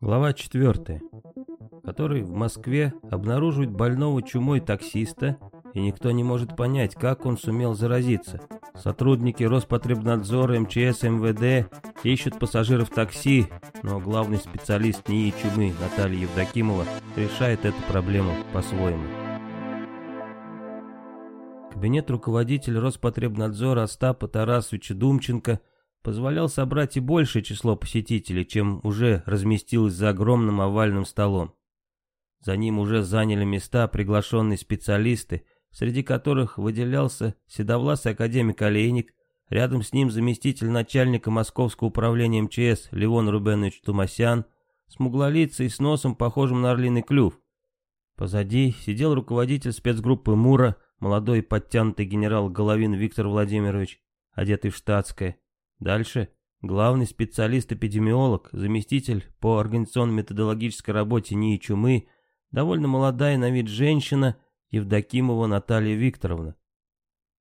Глава 4. Который в Москве обнаруживает больного чумой таксиста, и никто не может понять, как он сумел заразиться. Сотрудники Роспотребнадзора, МЧС, МВД ищут пассажиров такси, но главный специалист НИИ чумы Наталья Евдокимова решает эту проблему по-своему. Кабинет руководителя Роспотребнадзора Остапа Тарасовича Думченко позволял собрать и большее число посетителей, чем уже разместилось за огромным овальным столом. За ним уже заняли места приглашенные специалисты, среди которых выделялся седовласый академик Олейник, рядом с ним заместитель начальника Московского управления МЧС Левон Рубенович Тумасян, смуглолицый с носом, похожим на орлиный клюв. Позади сидел руководитель спецгруппы МУРа, молодой подтянутый генерал Головин Виктор Владимирович, одетый в штатское. Дальше главный специалист-эпидемиолог, заместитель по организационно-методологической работе НИИ чумы, довольно молодая на вид женщина, Евдокимова Наталья Викторовна.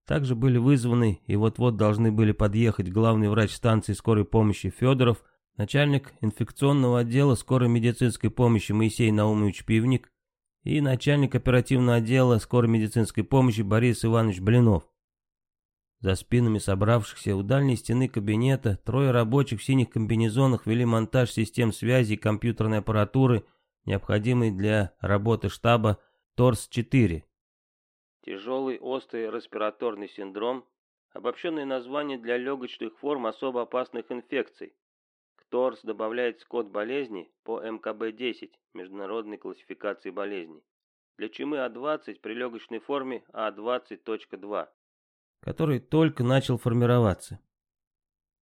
Также были вызваны и вот-вот должны были подъехать главный врач станции скорой помощи Федоров, начальник инфекционного отдела скорой медицинской помощи Моисей Наумович Пивник и начальник оперативного отдела скорой медицинской помощи Борис Иванович Блинов. За спинами собравшихся у дальней стены кабинета трое рабочих в синих комбинезонах вели монтаж систем связи и компьютерной аппаратуры, необходимой для работы штаба ТОРС-4. Тяжелый острый респираторный синдром, обобщенное название для легочных форм особо опасных инфекций. К ТОРС добавляется код болезни по МКБ-10, международной классификации болезней. Для чумы А20 при легочной форме А20.2 который только начал формироваться.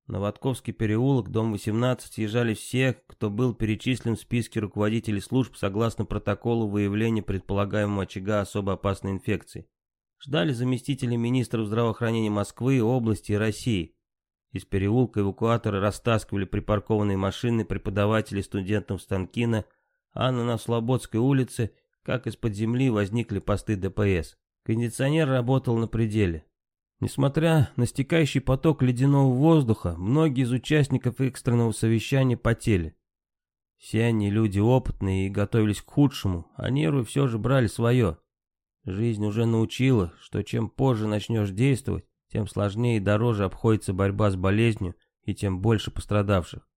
На Ватковский переулок, дом 18, съезжали все, кто был перечислен в списке руководителей служб согласно протоколу выявления предполагаемого очага особо опасной инфекции. Ждали заместители министров здравоохранения Москвы, области и России. Из переулка эвакуаторы растаскивали припаркованные машины преподавателей студентов Станкина, а на Слободской улице, как из-под земли, возникли посты ДПС. Кондиционер работал на пределе. Несмотря на стекающий поток ледяного воздуха, многие из участников экстренного совещания потели. Все они люди опытные и готовились к худшему, а нервы все же брали свое. Жизнь уже научила, что чем позже начнешь действовать, тем сложнее и дороже обходится борьба с болезнью и тем больше пострадавших.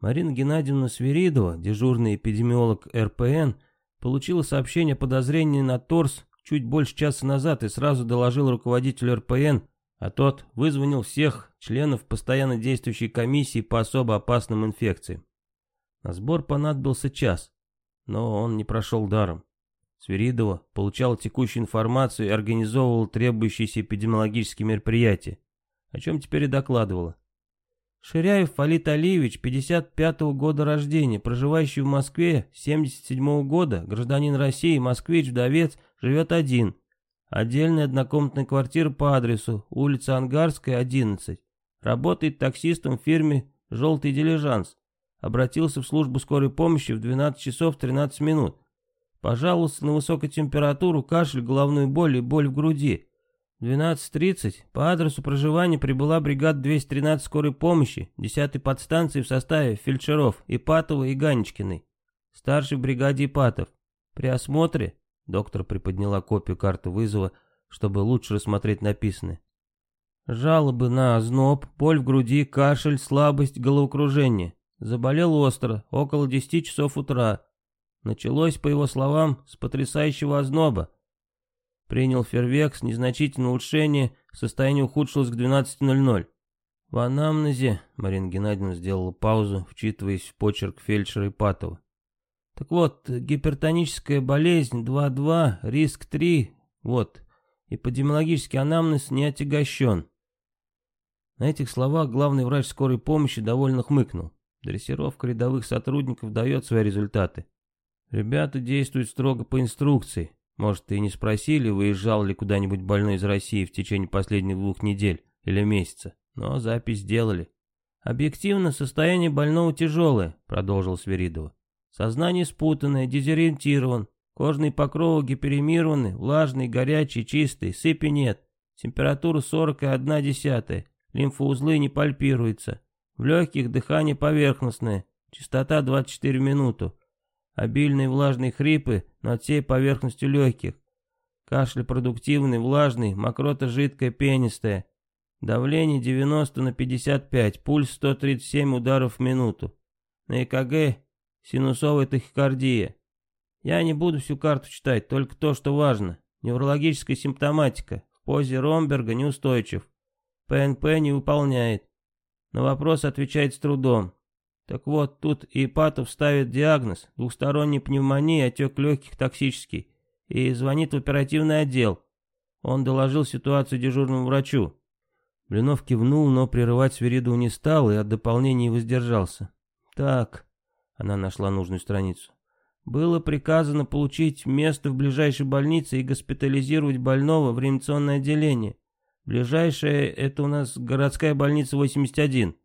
Марина Геннадьевна Свиридова, дежурный эпидемиолог РПН, получила сообщение о подозрении на торс чуть больше часа назад и сразу доложил руководителю РПН, а тот вызвонил всех членов постоянно действующей комиссии по особо опасным инфекциям. На сбор понадобился час, но он не прошел даром. Свиридова получала текущую информацию и организовывала требующиеся эпидемиологические мероприятия, о чем теперь и докладывала. Ширяев Фалит Алиевич, 55-го года рождения, проживающий в Москве, 77-го года, гражданин России, москвич, вдовец, живет один. Отдельная однокомнатная квартира по адресу, улица Ангарская, 11. Работает таксистом в фирме «Желтый дилижанс». Обратился в службу скорой помощи в 12 часов 13 минут. Пожаловался на высокую температуру, кашель, головную боль и боль в груди. 12.30 по адресу проживания прибыла бригада 213 скорой помощи, 10-й подстанции в составе фельдшеров Ипатова и Ганечкиной. Старший в бригаде Ипатов. При осмотре, доктор приподняла копию карты вызова, чтобы лучше рассмотреть написанное. Жалобы на озноб, боль в груди, кашель, слабость, головокружение. Заболел остро, около 10 часов утра. Началось, по его словам, с потрясающего озноба. Принял фервекс, незначительное улучшение, состояние ухудшилось к 12.00. В анамнезе Марина Геннадьевна сделала паузу, вчитываясь в почерк фельдшера Ипатова. Так вот, гипертоническая болезнь 2.2, риск 3, вот, эпидемиологический анамнез не отягощен. На этих словах главный врач скорой помощи довольно хмыкнул. Дрессировка рядовых сотрудников дает свои результаты. Ребята действуют строго по инструкции. Может, и не спросили, выезжал ли куда-нибудь больной из России в течение последних двух недель или месяца, но запись сделали. «Объективно, состояние больного тяжелое», — продолжил Сверидова. «Сознание спутанное, дезориентирован, кожные покровы гиперемированы, влажные, горячие, чистые, сыпи нет, температура 41 десятая, лимфоузлы не пальпируются, в легких дыхание поверхностное, Частота 24 в минуту. Обильные влажные хрипы над всей поверхностью легких. Кашель продуктивный, влажный, мокрота жидкая, пенистая. Давление 90 на 55, пульс 137 ударов в минуту. На ЭКГ синусовая тахикардия. Я не буду всю карту читать, только то, что важно. Неврологическая симптоматика. В позе Ромберга неустойчив. ПНП не выполняет. На вопрос отвечает с трудом. Так вот, тут Ипатов ставит диагноз. Двухсторонняя пневмония, отек легких токсический. И звонит в оперативный отдел. Он доложил ситуацию дежурному врачу. Блинов кивнул, но прерывать Сверидову не стал и от дополнений воздержался. Так, она нашла нужную страницу. Было приказано получить место в ближайшей больнице и госпитализировать больного в реанимационное отделение. Ближайшая это у нас городская больница 81.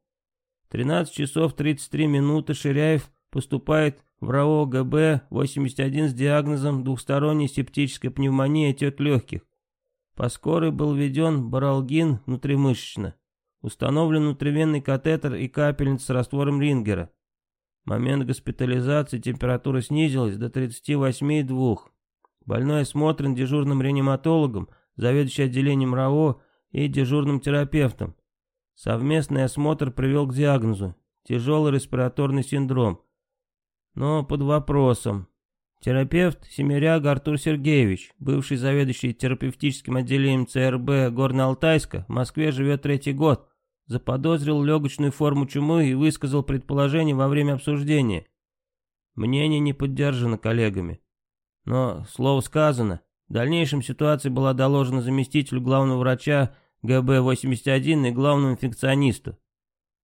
13 часов 33 минуты Ширяев поступает в РАО ГБ 81 с диагнозом двухсторонней септической пневмонии отек легких. По скорой был введен баралгин внутримышечно. Установлен внутривенный катетер и капельница с раствором Рингера момент госпитализации температура снизилась до 38,2. Больной осмотрен дежурным реаниматологом, заведующим отделением РАО и дежурным терапевтом. Совместный осмотр привел к диагнозу тяжелый респираторный синдром. Но под вопросом. Терапевт Семеряг Артур Сергеевич, бывший заведующий терапевтическим отделением ЦРБ Горно-Алтайска, в Москве живет третий год заподозрил легочную форму чумы и высказал предположение во время обсуждения. Мнение не поддержано коллегами. Но слово сказано. В дальнейшем ситуация была доложена заместителю главного врача ГБ-81 и главному инфекционисту.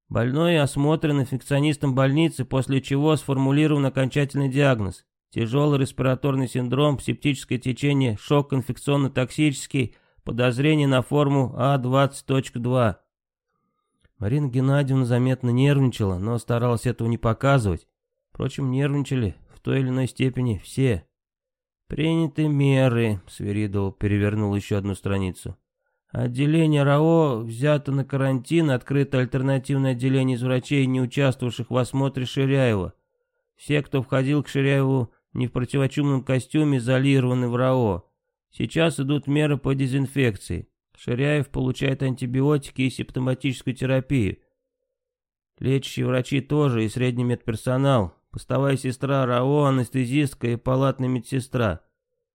Больной осмотрен инфекционистом больницы, после чего сформулирован окончательный диагноз. Тяжелый респираторный синдром, септическое течение, шок инфекционно-токсический, подозрение на форму А20.2. Марина Геннадьевна заметно нервничала, но старалась этого не показывать. Впрочем, нервничали в той или иной степени все. «Приняты меры», — Свиридов перевернул еще одну страницу. «Отделение РАО взято на карантин, открыто альтернативное отделение из врачей, не участвовавших в осмотре Ширяева. Все, кто входил к Ширяеву не в противочумном костюме, изолированы в РАО. Сейчас идут меры по дезинфекции. Ширяев получает антибиотики и симптоматическую терапию. Лечащие врачи тоже и средний медперсонал. Постовая сестра РАО, анестезистка и палатная медсестра.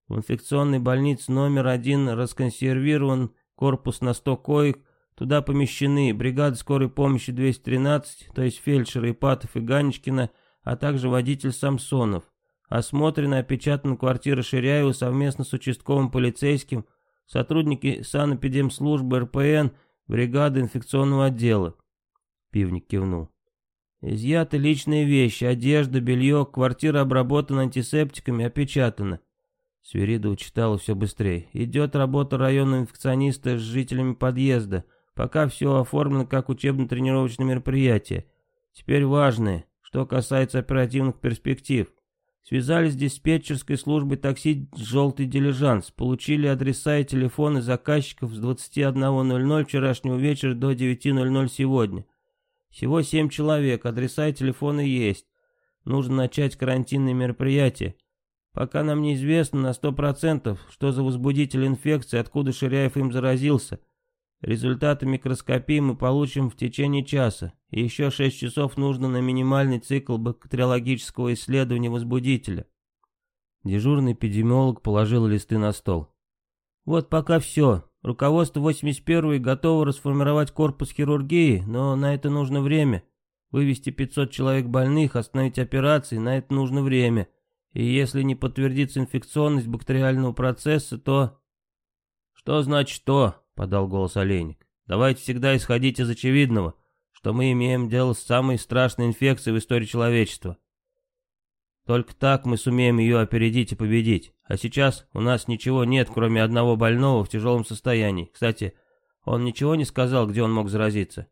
В инфекционной больнице номер один расконсервирован корпус на 100 коек. Туда помещены бригады скорой помощи 213, то есть фельдшеры Ипатов и Ганечкина, а также водитель Самсонов. Осмотрена и опечатана квартира Ширяева совместно с участковым полицейским – Сотрудники санэпидемслужбы РПН, бригады инфекционного отдела. Пивник кивнул. Изъяты личные вещи, одежда, белье, квартира обработана антисептиками, опечатана. Свиридова читала все быстрее. Идет работа районного инфекциониста с жителями подъезда. Пока все оформлено как учебно-тренировочное мероприятие. Теперь важное, что касается оперативных перспектив. Связались с диспетчерской службой такси «Желтый дилижанс», получили адреса и телефоны заказчиков с 21.00 вчерашнего вечера до 9.00 сегодня. Всего семь человек, адреса и телефоны есть. Нужно начать карантинные мероприятия. Пока нам неизвестно на 100%, что за возбудитель инфекции, откуда Ширяев им заразился. Результаты микроскопии мы получим в течение часа, еще 6 часов нужно на минимальный цикл бактериологического исследования возбудителя. Дежурный эпидемиолог положил листы на стол. Вот пока все. Руководство 81-й готово расформировать корпус хирургии, но на это нужно время. Вывести 500 человек больных, остановить операции, на это нужно время. И если не подтвердится инфекционность бактериального процесса, то... Что значит «то»? Подал голос Олейник. «Давайте всегда исходить из очевидного, что мы имеем дело с самой страшной инфекцией в истории человечества. Только так мы сумеем ее опередить и победить. А сейчас у нас ничего нет, кроме одного больного в тяжелом состоянии. Кстати, он ничего не сказал, где он мог заразиться?»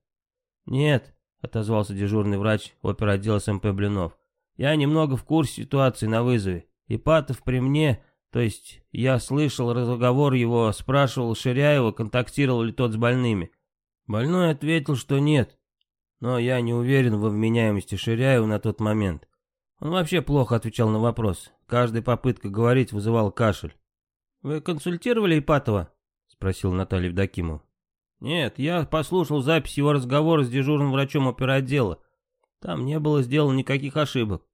«Нет», — отозвался дежурный врач опера отдела СМП Блинов. «Я немного в курсе ситуации на вызове. Ипатов при мне то есть я слышал разговор его, спрашивал Ширяева, контактировал ли тот с больными. Больной ответил, что нет. Но я не уверен во вменяемости Ширяева на тот момент. Он вообще плохо отвечал на вопрос. Каждая попытка говорить вызывала кашель. «Вы консультировали Ипатова?» — спросил Наталья Евдокимова. «Нет, я послушал запись его разговора с дежурным врачом оперотдела. Там не было сделано никаких ошибок.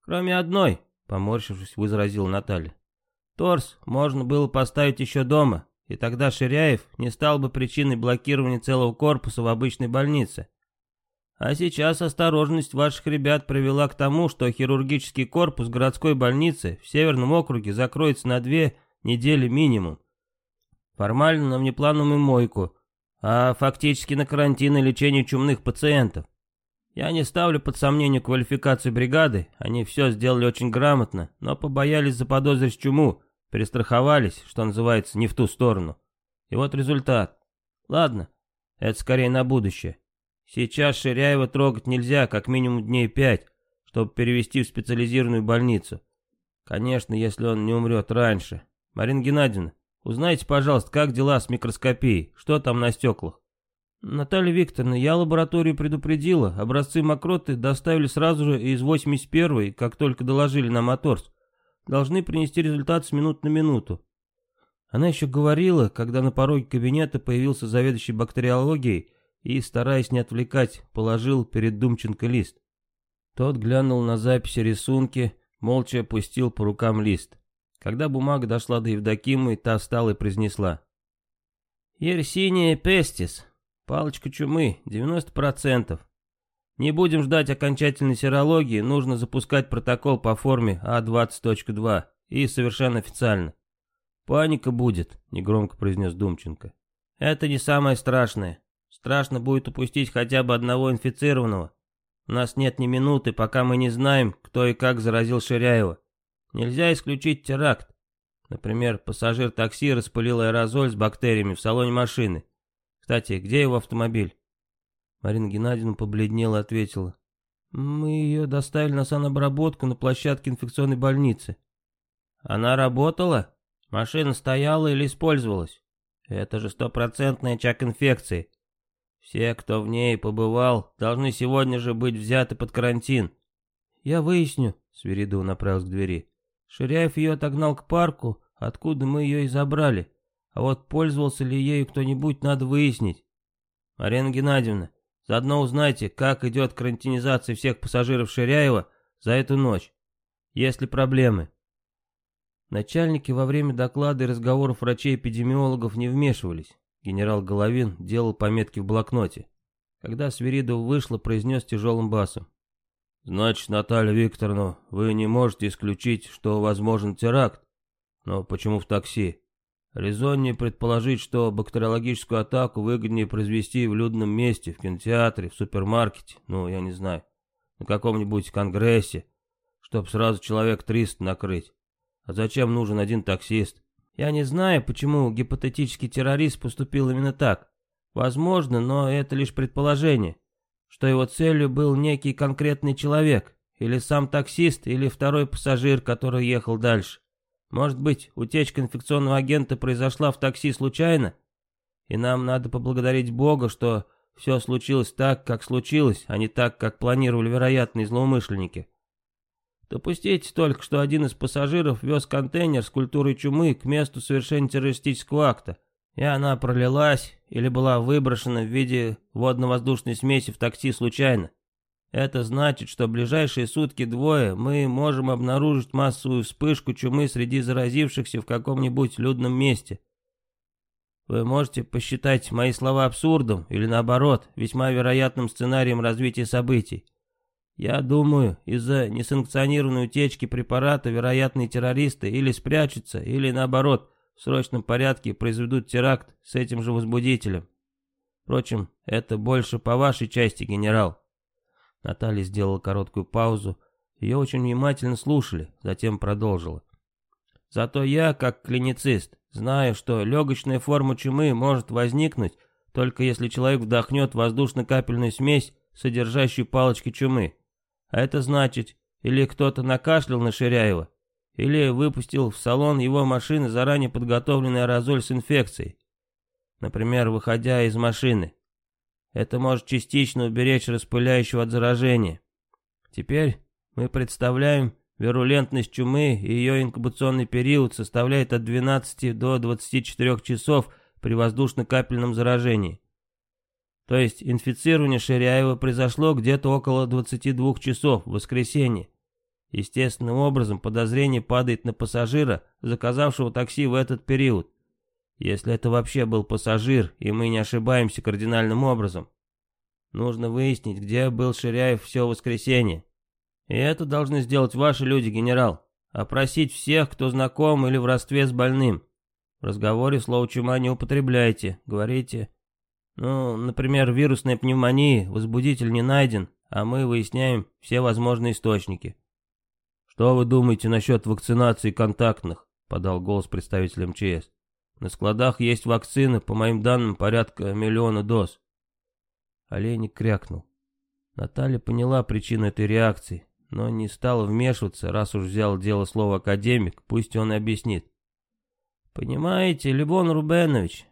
Кроме одной, поморщившись, возразила Наталья. Торс можно было поставить еще дома, и тогда Ширяев не стал бы причиной блокирования целого корпуса в обычной больнице. А сейчас осторожность ваших ребят привела к тому, что хирургический корпус городской больницы в Северном округе закроется на две недели минимум. Формально на внеплановую мойку, а фактически на карантин и лечение чумных пациентов. Я не ставлю под сомнение квалификацию бригады, они все сделали очень грамотно, но побоялись заподозрить чуму, перестраховались, что называется, не в ту сторону. И вот результат. Ладно, это скорее на будущее. Сейчас Ширяева трогать нельзя, как минимум дней пять, чтобы перевести в специализированную больницу. Конечно, если он не умрет раньше. Марина Геннадьевна, узнайте, пожалуйста, как дела с микроскопией, что там на стеклах? Наталья Викторовна, я лабораторию предупредила, образцы мокроты доставили сразу же из 81-й, как только доложили на моторс. Должны принести результат с минут на минуту. Она еще говорила, когда на пороге кабинета появился заведующий бактериологией и, стараясь не отвлекать, положил перед Думченко лист. Тот глянул на записи рисунки, молча опустил по рукам лист. Когда бумага дошла до Евдокимы, та встала и произнесла. «Ерсиния пестис, палочка чумы, 90%. Не будем ждать окончательной серологии, нужно запускать протокол по форме А20.2 и совершенно официально. «Паника будет», — негромко произнес Думченко. «Это не самое страшное. Страшно будет упустить хотя бы одного инфицированного. У нас нет ни минуты, пока мы не знаем, кто и как заразил Ширяева. Нельзя исключить теракт. Например, пассажир такси распылил аэрозоль с бактериями в салоне машины. Кстати, где его автомобиль? Марина Геннадьевна побледнела и ответила. Мы ее доставили на санобработку на площадке инфекционной больницы. Она работала? Машина стояла или использовалась? Это же стопроцентный очаг инфекции. Все, кто в ней побывал, должны сегодня же быть взяты под карантин. Я выясню, Свиридов направился к двери. Ширяев ее отогнал к парку, откуда мы ее и забрали. А вот пользовался ли ею кто-нибудь, надо выяснить. Марина Геннадьевна, заодно узнайте, как идет карантинизация всех пассажиров Ширяева за эту ночь. Есть ли проблемы? Начальники во время доклада и разговоров врачей-эпидемиологов не вмешивались. Генерал Головин делал пометки в блокноте. Когда Свиридов вышла, произнес тяжелым басом. «Значит, Наталья Викторовна, вы не можете исключить, что возможен теракт? Но почему в такси? Резоннее предположить, что бактериологическую атаку выгоднее произвести в людном месте, в кинотеатре, в супермаркете, ну, я не знаю, на каком-нибудь конгрессе, чтоб сразу человек 300 накрыть. А зачем нужен один таксист? Я не знаю, почему гипотетический террорист поступил именно так. Возможно, но это лишь предположение, что его целью был некий конкретный человек, или сам таксист, или второй пассажир, который ехал дальше. Может быть, утечка инфекционного агента произошла в такси случайно? И нам надо поблагодарить Бога, что все случилось так, как случилось, а не так, как планировали вероятные злоумышленники. Допустите только, что один из пассажиров вез контейнер с культурой чумы к месту совершения террористического акта, и она пролилась или была выброшена в виде водно-воздушной смеси в такси случайно. Это значит, что в ближайшие сутки-двое мы можем обнаружить массовую вспышку чумы среди заразившихся в каком-нибудь людном месте. Вы можете посчитать мои слова абсурдом или наоборот, весьма вероятным сценарием развития событий. Я думаю, из-за несанкционированной утечки препарата вероятные террористы или спрячутся, или наоборот, в срочном порядке произведут теракт с этим же возбудителем. Впрочем, это больше по вашей части, генерал. Наталья сделала короткую паузу. Ее очень внимательно слушали, затем продолжила. Зато я, как клиницист, знаю, что легочная форма чумы может возникнуть, только если человек вдохнет воздушно-капельную смесь, содержащую палочки чумы. А это значит, или кто-то накашлял на Ширяева, или выпустил в салон его машины заранее подготовленный аэрозоль с инфекцией. Например, выходя из машины. Это может частично уберечь распыляющего от заражения. Теперь мы представляем вирулентность чумы, и ее инкубационный период составляет от 12 до 24 часов при воздушно-капельном заражении. То есть инфицирование Ширяева произошло где-то около 22 часов в воскресенье. Естественным образом подозрение падает на пассажира, заказавшего такси в этот период. Если это вообще был пассажир, и мы не ошибаемся кардинальным образом. Нужно выяснить, где был Ширяев все воскресенье. И это должны сделать ваши люди, генерал. Опросить всех, кто знаком или в родстве с больным. В разговоре слово чума не употребляйте. Говорите, ну, например, вирусная пневмония, возбудитель не найден, а мы выясняем все возможные источники. «Что вы думаете насчет вакцинации контактных?» — подал голос представитель МЧС. «На складах есть вакцины, по моим данным, порядка миллиона доз». Олейник крякнул. Наталья поняла причину этой реакции, но не стала вмешиваться, раз уж взял дело слово академик, пусть он объяснит. «Понимаете, Левон Рубенович,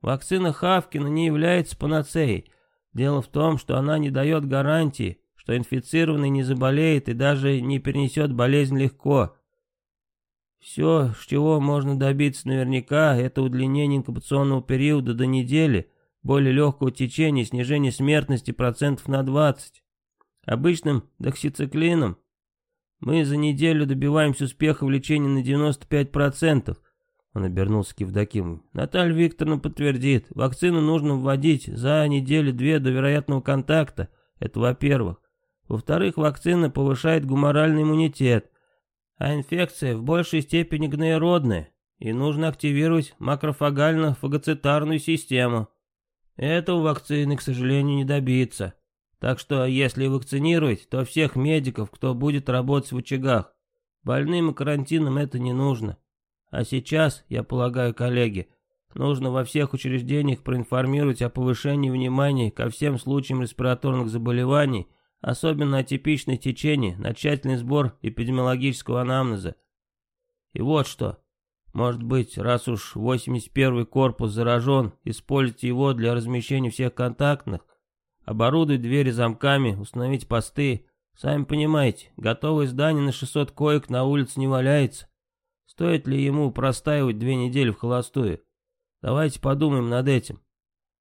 вакцина Хавкина не является панацеей. Дело в том, что она не дает гарантии, что инфицированный не заболеет и даже не перенесет болезнь легко. Все, чего можно добиться наверняка, это удлинение инкубационного периода до недели, более легкого течения снижение смертности процентов на 20. Обычным доксициклином мы за неделю добиваемся успеха в лечении на 95%. Он обернулся к Евдокиму. Наталья Викторовна подтвердит, вакцину нужно вводить за неделю-две до вероятного контакта. Это во-первых. Во-вторых, вакцина повышает гуморальный иммунитет, а инфекция в большей степени гноеродная, и нужно активировать макрофагально-фагоцитарную систему. Этого вакцины, к сожалению, не добиться. Так что, если вакцинировать, то всех медиков, кто будет работать в очагах. Больным и карантинам это не нужно. А сейчас, я полагаю, коллеги, нужно во всех учреждениях проинформировать о повышении внимания ко всем случаям респираторных заболеваний особенно атипичное течение, на тщательный сбор эпидемиологического анамнеза. И вот что. Может быть, раз уж 81-й корпус заражен, используйте его для размещения всех контактных, оборудовать двери замками, установить посты. Сами понимаете, готовое здание на 600 коек на улице не валяется. Стоит ли ему простаивать две недели в холостую? Давайте подумаем над этим.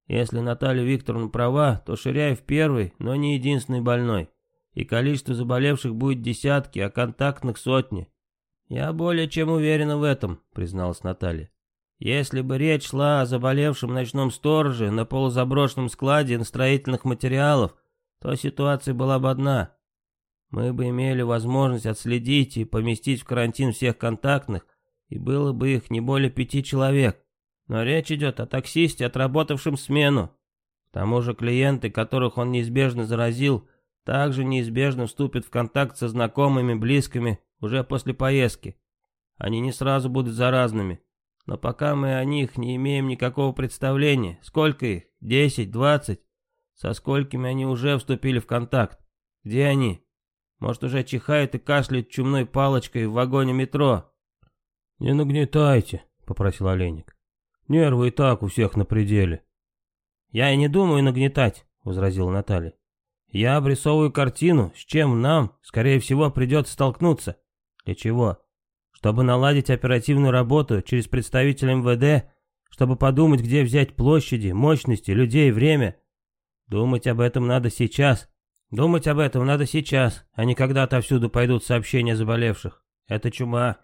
Если Наталья Викторовна права, то Ширяев первый, но не единственный больной. И количество заболевших будет десятки, а контактных сотни. Я более чем уверена в этом, призналась Наталья. Если бы речь шла о заболевшем ночном стороже на полузаброшенном складе на строительных материалов, то ситуация была бы одна. Мы бы имели возможность отследить и поместить в карантин всех контактных, и было бы их не более пяти человек. Но речь идет о таксисте, отработавшем смену. К тому же клиенты, которых он неизбежно заразил, также неизбежно вступят в контакт со знакомыми, близкими уже после поездки. Они не сразу будут заразными. Но пока мы о них не имеем никакого представления, сколько их, 10, 20, со сколькими они уже вступили в контакт, где они? Может уже чихают и кашляют чумной палочкой в вагоне метро? «Не нагнетайте», — попросил Оленик. Нервы и так у всех на пределе. Я и не думаю нагнетать, возразила Наталья. Я обрисовываю картину, с чем нам, скорее всего, придется столкнуться. Для чего? Чтобы наладить оперативную работу через представителя МВД, чтобы подумать, где взять площади, мощности, людей, время. Думать об этом надо сейчас. Думать об этом надо сейчас, а не когда отовсюду пойдут сообщения заболевших. Это чума.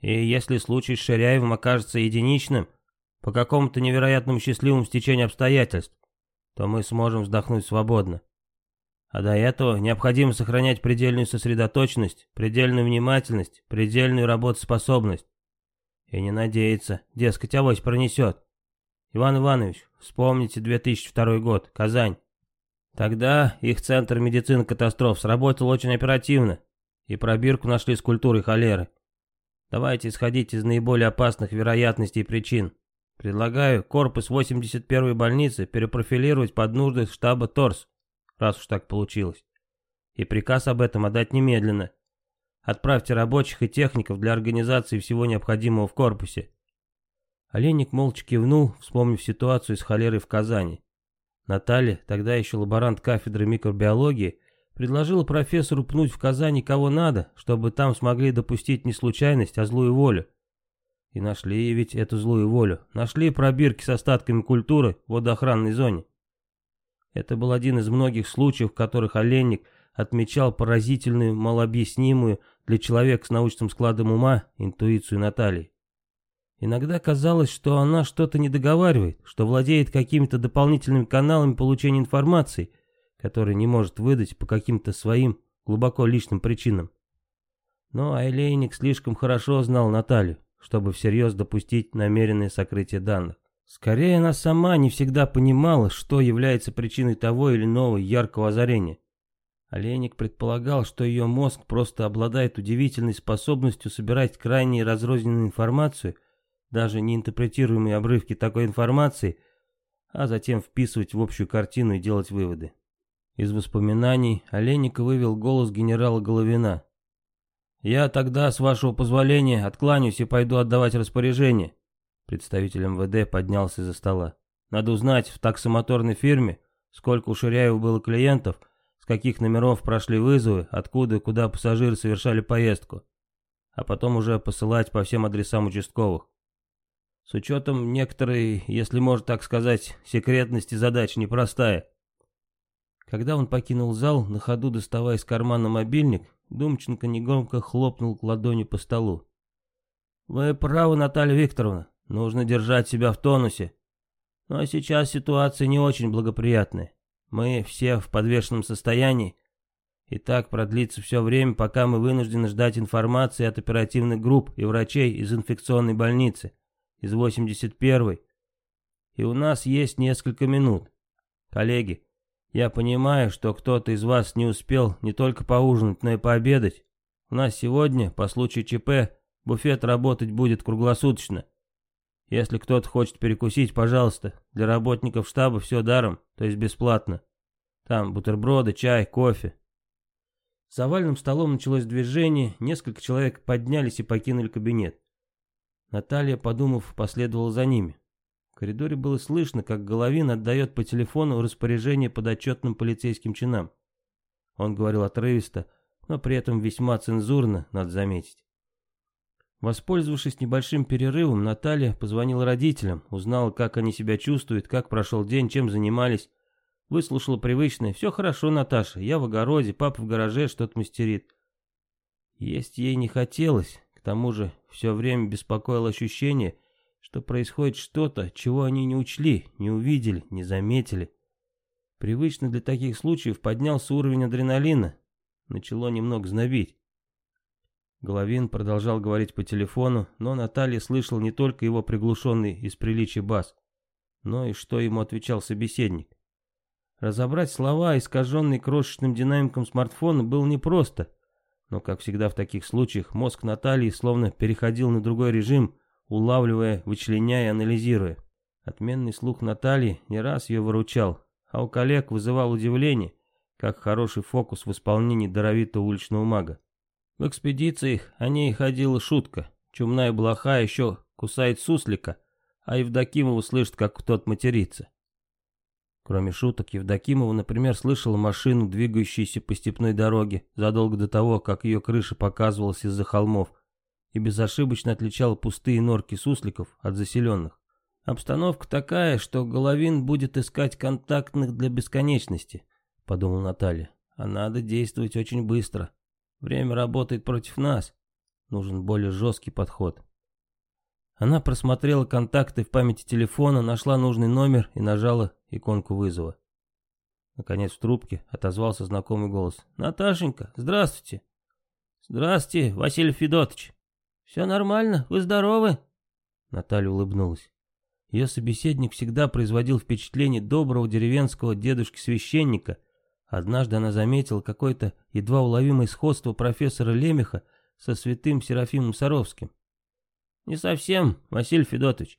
И если случай с Ширяевым окажется единичным, по какому-то невероятному счастливому стечению обстоятельств, то мы сможем вздохнуть свободно. А до этого необходимо сохранять предельную сосредоточенность, предельную внимательность, предельную работоспособность. И не надеяться, дескать, авось пронесет. Иван Иванович, вспомните 2002 год, Казань. Тогда их центр медицины катастроф сработал очень оперативно, и пробирку нашли с культурой холеры. Давайте исходить из наиболее опасных вероятностей и причин. Предлагаю корпус 81-й больницы перепрофилировать под нужды штаба ТОРС, раз уж так получилось. И приказ об этом отдать немедленно. Отправьте рабочих и техников для организации всего необходимого в корпусе. Оленик молча кивнул, вспомнив ситуацию с холерой в Казани. Наталья, тогда еще лаборант кафедры микробиологии, предложила профессору пнуть в Казани кого надо, чтобы там смогли допустить не случайность, а злую волю. И нашли ведь эту злую волю. Нашли пробирки с остатками культуры в водоохранной зоне. Это был один из многих случаев, в которых Оленник отмечал поразительную, малообъяснимую для человека с научным складом ума интуицию Натальи. Иногда казалось, что она что-то не договаривает, что владеет какими-то дополнительными каналами получения информации, которые не может выдать по каким-то своим глубоко личным причинам. Но Айлейник слишком хорошо знал Наталью, чтобы всерьез допустить намеренное сокрытие данных. Скорее, она сама не всегда понимала, что является причиной того или иного яркого озарения. Олейник предполагал, что ее мозг просто обладает удивительной способностью собирать крайне разрозненную информацию – даже неинтерпретируемые обрывки такой информации, а затем вписывать в общую картину и делать выводы. Из воспоминаний Оленика вывел голос генерала Головина. «Я тогда, с вашего позволения, откланяюсь и пойду отдавать распоряжение». Представитель МВД поднялся из-за стола. «Надо узнать в таксомоторной фирме, сколько у Ширяева было клиентов, с каких номеров прошли вызовы, откуда и куда пассажиры совершали поездку, а потом уже посылать по всем адресам участковых. С учетом некоторой, если можно так сказать, секретности задач непростая. Когда он покинул зал, на ходу доставая из кармана мобильник, Думченко негромко хлопнул ладонью по столу. «Вы правы, Наталья Викторовна, нужно держать себя в тонусе. Ну а сейчас ситуация не очень благоприятная. Мы все в подвешенном состоянии, и так продлится все время, пока мы вынуждены ждать информации от оперативных групп и врачей из инфекционной больницы из 81-й. И у нас есть несколько минут. Коллеги, я понимаю, что кто-то из вас не успел не только поужинать, но и пообедать. У нас сегодня, по случаю ЧП, буфет работать будет круглосуточно. Если кто-то хочет перекусить, пожалуйста, для работников штаба все даром, то есть бесплатно. Там бутерброды, чай, кофе. За овальным столом началось движение, несколько человек поднялись и покинули кабинет. Наталья, подумав, последовала за ними. Коридоре было слышно, как Головин отдает по телефону распоряжение подотчетным полицейским чинам. Он говорил отрывисто, но при этом весьма цензурно, надо заметить. Воспользовавшись небольшим перерывом, Наталья позвонила родителям, узнала, как они себя чувствуют, как прошел день, чем занимались. Выслушала привычное «Все хорошо, Наташа, я в огороде, папа в гараже что-то мастерит». Есть ей не хотелось, к тому же все время беспокоило ощущение, что происходит что-то, чего они не учли, не увидели, не заметили. Привычно для таких случаев поднялся уровень адреналина. Начало немного знобить. Головин продолжал говорить по телефону, но Наталья слышала не только его приглушенный из приличия бас, но и что ему отвечал собеседник. Разобрать слова, искаженные крошечным динамиком смартфона, было непросто, но, как всегда в таких случаях, мозг Натальи словно переходил на другой режим, улавливая, вычленяя анализируя. Отменный слух Натальи не раз ее выручал, а у коллег вызывал удивление, как хороший фокус в исполнении даровитого уличного мага. В экспедициях о ней ходила шутка. Чумная блоха еще кусает суслика, а Евдокимова слышит, как тот матерится. Кроме шуток, Евдокимова, например, слышала машину, двигающуюся по степной дороге, задолго до того, как ее крыша показывалась из-за холмов, и безошибочно отличала пустые норки сусликов от заселенных. «Обстановка такая, что Головин будет искать контактных для бесконечности», — подумал Наталья. «А надо действовать очень быстро. Время работает против нас. Нужен более жесткий подход». Она просмотрела контакты в памяти телефона, нашла нужный номер и нажала иконку вызова. Наконец в трубке отозвался знакомый голос. «Наташенька, здравствуйте!» «Здравствуйте, Василий Федотович!» «Все нормально, вы здоровы?» Наталья улыбнулась. Ее собеседник всегда производил впечатление доброго деревенского дедушки-священника. Однажды она заметила какое-то едва уловимое сходство профессора Лемеха со святым Серафимом Саровским. «Не совсем, Василий Федотович.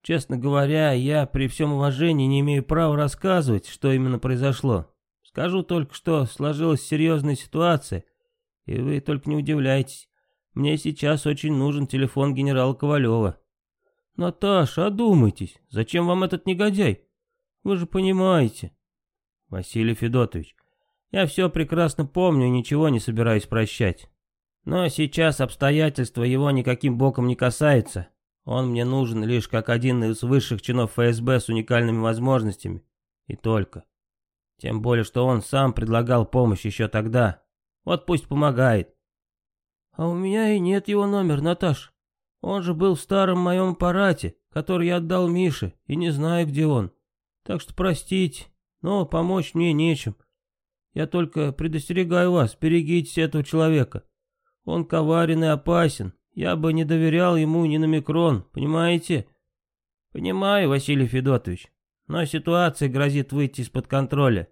Честно говоря, я при всем уважении не имею права рассказывать, что именно произошло. Скажу только, что сложилась серьезная ситуация, и вы только не удивляйтесь. Мне сейчас очень нужен телефон генерала Ковалева. Наташа, одумайтесь, зачем вам этот негодяй? Вы же понимаете. Василий Федотович, я все прекрасно помню и ничего не собираюсь прощать. Но сейчас обстоятельства его никаким боком не касаются. Он мне нужен лишь как один из высших чинов ФСБ с уникальными возможностями. И только. Тем более, что он сам предлагал помощь еще тогда. Вот пусть помогает. А у меня и нет его номер, Наташ. Он же был в старом моем аппарате, который я отдал Мише, и не знаю, где он. Так что простите, но помочь мне нечем. Я только предостерегаю вас, берегитесь этого человека. Он коварен и опасен. Я бы не доверял ему ни на микрон, понимаете? Понимаю, Василий Федотович. Но ситуация грозит выйти из-под контроля.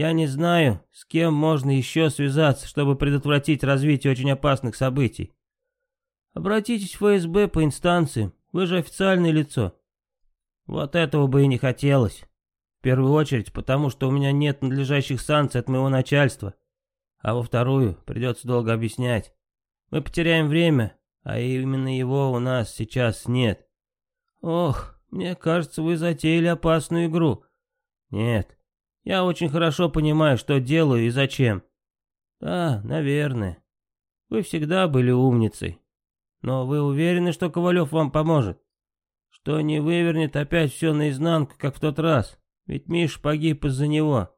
Я не знаю, с кем можно еще связаться, чтобы предотвратить развитие очень опасных событий. Обратитесь в ФСБ по инстанциям, вы же официальное лицо. Вот этого бы и не хотелось. В первую очередь, потому что у меня нет надлежащих санкций от моего начальства. А во вторую, придется долго объяснять. Мы потеряем время, а именно его у нас сейчас нет. Ох, мне кажется, вы затеяли опасную игру. Нет, я очень хорошо понимаю, что делаю и зачем. Да, наверное. Вы всегда были умницей. Но вы уверены, что Ковалев вам поможет? Что не вывернет опять все наизнанку, как в тот раз? Ведь Миш погиб из-за него.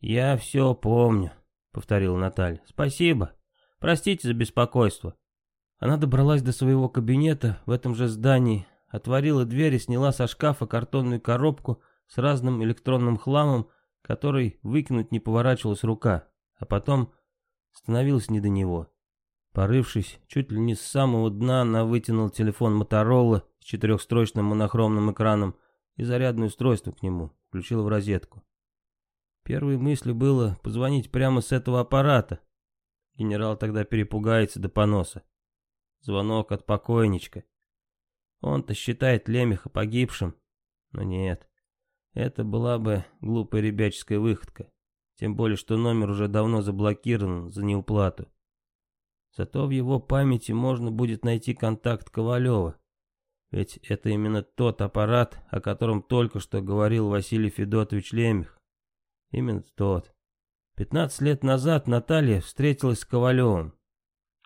Я все помню, повторила Наталья. Спасибо. Простите за беспокойство. Она добралась до своего кабинета в этом же здании, отворила дверь и сняла со шкафа картонную коробку с разным электронным хламом, который выкинуть не поворачивалась рука, а потом становилась не до него. Порывшись, чуть ли не с самого дна, она вытянула телефон Моторола с четырехстрочным монохромным экраном и зарядное устройство к нему, включила в розетку. Первой мыслью было позвонить прямо с этого аппарата. Генерал тогда перепугается до поноса. Звонок от покойничка. Он-то считает Лемеха погибшим. Но нет, это была бы глупая ребяческая выходка. Тем более, что номер уже давно заблокирован за неуплату. Зато в его памяти можно будет найти контакт Ковалева. Ведь это именно тот аппарат, о котором только что говорил Василий Федотович Лемех. Именно тот. Пятнадцать лет назад Наталья встретилась с Ковалевым.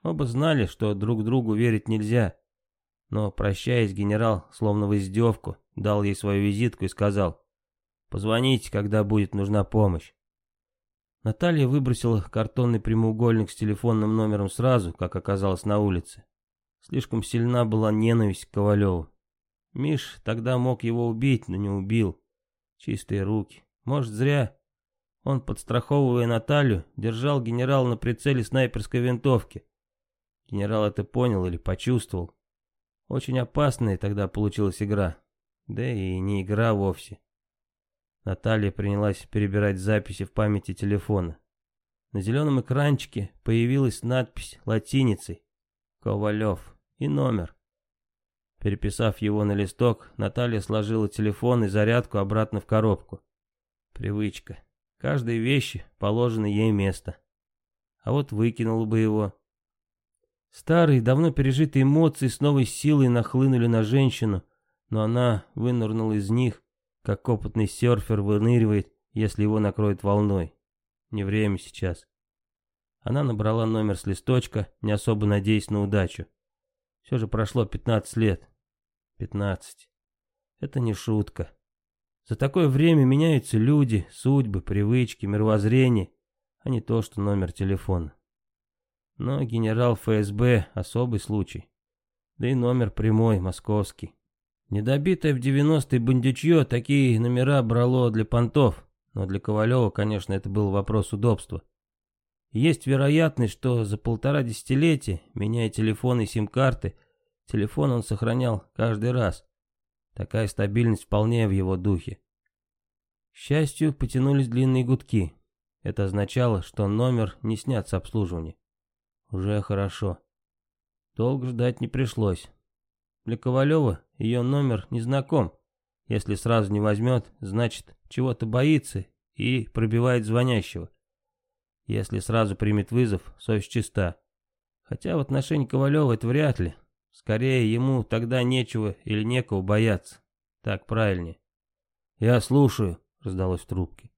Оба знали, что друг другу верить нельзя. Но, прощаясь, генерал, словно в издевку, дал ей свою визитку и сказал, «Позвоните, когда будет нужна помощь». Наталья выбросила картонный прямоугольник с телефонным номером сразу, как оказалось на улице. Слишком сильна была ненависть к Ковалеву. Миш тогда мог его убить, но не убил. Чистые руки. Может, зря. Он, подстраховывая Наталью, держал генерала на прицеле снайперской винтовки. Генерал это понял или почувствовал. Очень опасная тогда получилась игра. Да и не игра вовсе. Наталья принялась перебирать записи в памяти телефона. На зеленом экранчике появилась надпись латиницей «Ковалев» и номер. Переписав его на листок, Наталья сложила телефон и зарядку обратно в коробку. Привычка. Каждой вещи положено ей место. А вот выкинула бы его. Старые, давно пережитые эмоции с новой силой нахлынули на женщину, но она вынырнула из них, как опытный серфер выныривает, если его накроет волной. Не время сейчас. Она набрала номер с листочка, не особо надеясь на удачу. Все же прошло 15 лет. 15. Это не шутка. За такое время меняются люди, судьбы, привычки, мировоззрение, а не то, что номер телефона. Но генерал ФСБ — особый случай. Да и номер прямой, московский. Недобитое в 90-е бандючье такие номера брало для понтов, но для Ковалева, конечно, это был вопрос удобства. Есть вероятность, что за полтора десятилетия, меняя телефон и сим-карты, телефон он сохранял каждый раз. Такая стабильность вполне в его духе. К счастью, потянулись длинные гудки. Это означало, что номер не снят с обслуживания. Уже хорошо. Долго ждать не пришлось. Для Ковалева ее номер не знаком. Если сразу не возьмет, значит, чего-то боится и пробивает звонящего. Если сразу примет вызов, совесть чиста. Хотя в отношении Ковалева это вряд ли. Скорее, ему тогда нечего или некого бояться. Так правильнее. «Я слушаю», — раздалось в трубке.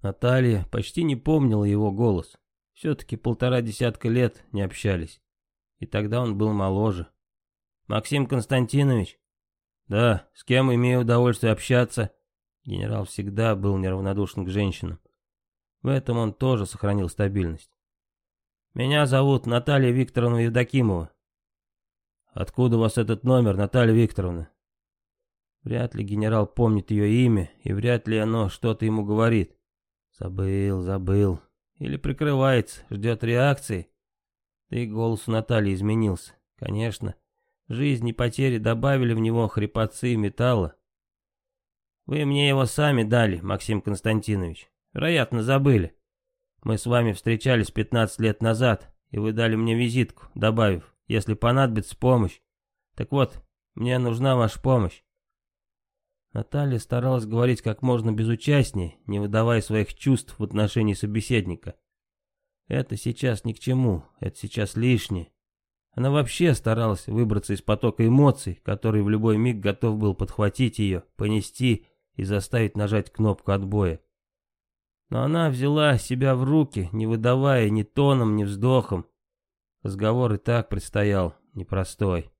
Наталья почти не помнила его голос. Все-таки полтора десятка лет не общались. И тогда он был моложе. «Максим Константинович?» «Да, с кем имею удовольствие общаться?» Генерал всегда был неравнодушен к женщинам. В этом он тоже сохранил стабильность. «Меня зовут Наталья Викторовна Евдокимова». «Откуда у вас этот номер, Наталья Викторовна?» Вряд ли генерал помнит ее имя, и вряд ли оно что-то ему говорит. Забыл, забыл. Или прикрывается, ждет реакции. Да и голос у Натальи изменился. Конечно, жизнь и потери добавили в него хрипотцы и металла. Вы мне его сами дали, Максим Константинович. Вероятно, забыли. Мы с вами встречались 15 лет назад, и вы дали мне визитку, добавив, если понадобится помощь. Так вот, мне нужна ваша помощь. Наталья старалась говорить как можно безучастнее, не выдавая своих чувств в отношении собеседника. Это сейчас ни к чему, это сейчас лишнее. Она вообще старалась выбраться из потока эмоций, который в любой миг готов был подхватить ее, понести и заставить нажать кнопку отбоя. Но она взяла себя в руки, не выдавая ни тоном, ни вздохом. Разговор и так предстоял непростой.